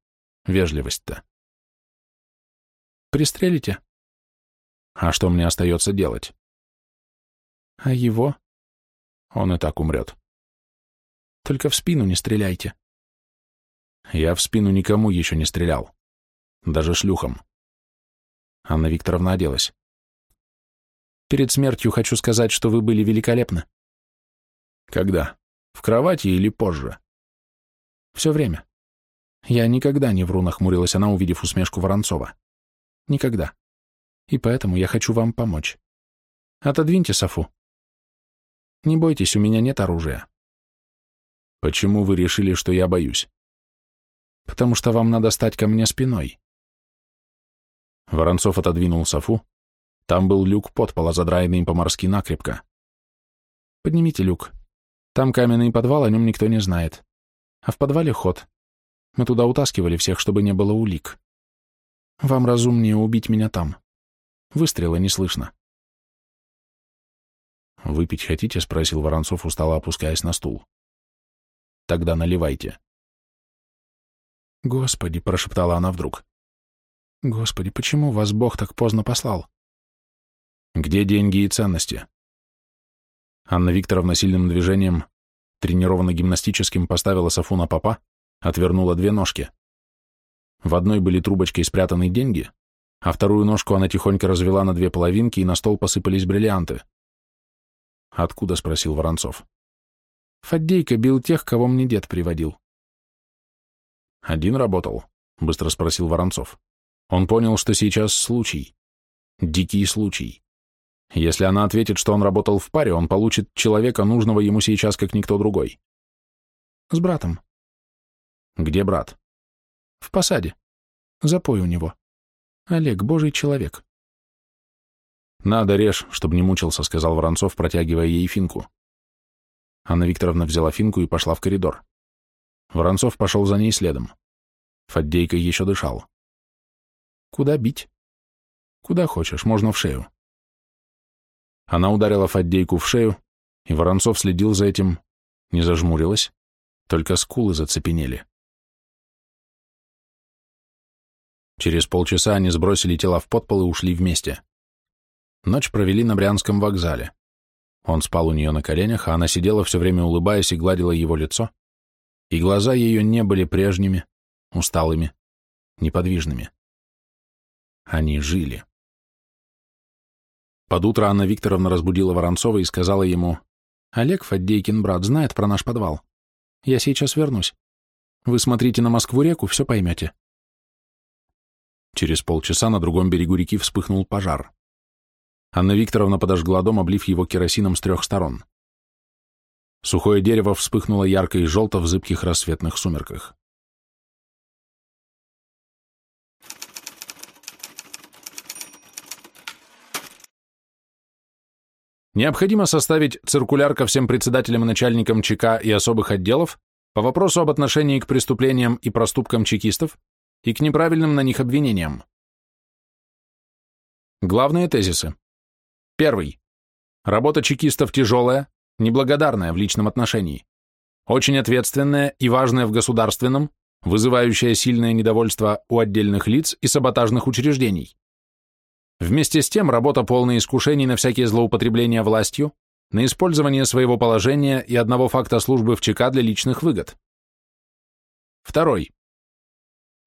Вежливость-то. «Пристрелите?» «А что мне остается делать?» «А его?» Он и так умрет. «Только в спину не стреляйте». Я в спину никому еще не стрелял. Даже шлюхам. Анна Викторовна оделась. Перед смертью хочу сказать, что вы были великолепны. Когда? В кровати или позже? Все время. Я никогда не вру, нахмурилась она, увидев усмешку Воронцова. Никогда. И поэтому я хочу вам помочь. Отодвиньте Софу. Не бойтесь, у меня нет оружия. Почему вы решили, что я боюсь? Потому что вам надо стать ко мне спиной. Воронцов отодвинул Софу. Там был люк подпола, задраенный по-морски накрепко. Поднимите люк. Там каменный подвал, о нем никто не знает. А в подвале ход. Мы туда утаскивали всех, чтобы не было улик. Вам разумнее убить меня там. Выстрела не слышно. «Выпить хотите?» — спросил Воронцов, устало опускаясь на стул. «Тогда наливайте». «Господи!» — прошептала она вдруг. Господи, почему вас Бог так поздно послал? Где деньги и ценности? Анна Викторовна сильным движением, тренированно-гимнастическим, поставила Софу на попа, отвернула две ножки. В одной были трубочкой спрятаны деньги, а вторую ножку она тихонько развела на две половинки, и на стол посыпались бриллианты. «Откуда?» — спросил Воронцов. «Фаддейка бил тех, кого мне дед приводил». «Один работал?» — быстро спросил Воронцов. Он понял, что сейчас случай. Дикий случай. Если она ответит, что он работал в паре, он получит человека, нужного ему сейчас, как никто другой. С братом. Где брат? В посаде. Запой у него. Олег, божий человек. Надо режь, чтобы не мучился, сказал Воронцов, протягивая ей финку. Анна Викторовна взяла финку и пошла в коридор. Воронцов пошел за ней следом. Фаддейка еще дышал. Куда бить? Куда хочешь, можно в шею. Она ударила Фаддейку в шею, и Воронцов следил за этим, не зажмурилась, только скулы зацепенели. Через полчаса они сбросили тела в подпол и ушли вместе. Ночь провели на Брянском вокзале. Он спал у нее на коленях, а она сидела все время улыбаясь и гладила его лицо, и глаза ее не были прежними, усталыми, неподвижными. Они жили. Под утро Анна Викторовна разбудила Воронцова и сказала ему, «Олег Фаддейкин, брат, знает про наш подвал. Я сейчас вернусь. Вы смотрите на Москву-реку, все поймете». Через полчаса на другом берегу реки вспыхнул пожар. Анна Викторовна подожгла дом, облив его керосином с трех сторон. Сухое дерево вспыхнуло ярко и желто в зыбких рассветных сумерках. Необходимо составить циркуляр ко всем председателям и начальникам ЧК и особых отделов по вопросу об отношении к преступлениям и проступкам чекистов и к неправильным на них обвинениям. Главные тезисы. Первый. Работа чекистов тяжелая, неблагодарная в личном отношении, очень ответственная и важная в государственном, вызывающая сильное недовольство у отдельных лиц и саботажных учреждений. Вместе с тем работа полная искушений на всякие злоупотребления властью, на использование своего положения и одного факта службы в ЧК для личных выгод. Второй.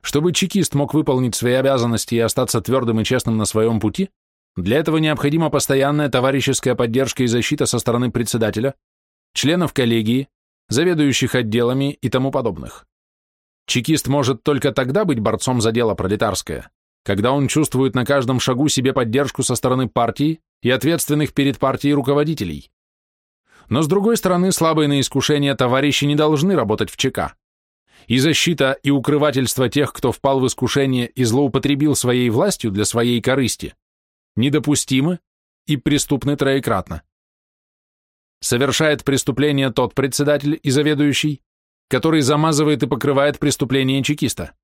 Чтобы чекист мог выполнить свои обязанности и остаться твердым и честным на своем пути, для этого необходима постоянная товарищеская поддержка и защита со стороны председателя, членов коллегии, заведующих отделами и тому подобных. Чекист может только тогда быть борцом за дело пролетарское, когда он чувствует на каждом шагу себе поддержку со стороны партии и ответственных перед партией руководителей. Но с другой стороны, слабые на искушение товарищи не должны работать в ЧК. И защита и укрывательство тех, кто впал в искушение и злоупотребил своей властью для своей корысти, недопустимы и преступны троекратно. Совершает преступление тот председатель и заведующий, который замазывает и покрывает преступление чекиста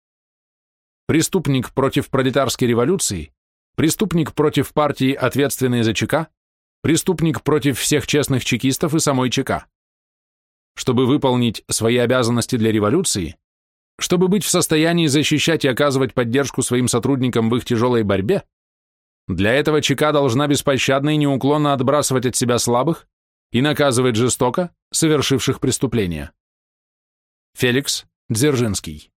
преступник против пролетарской революции, преступник против партии, ответственной за ЧК, преступник против всех честных чекистов и самой ЧК. Чтобы выполнить свои обязанности для революции, чтобы быть в состоянии защищать и оказывать поддержку своим сотрудникам в их тяжелой борьбе, для этого ЧК должна беспощадно и неуклонно отбрасывать от себя слабых и наказывать жестоко совершивших преступления. Феликс Дзержинский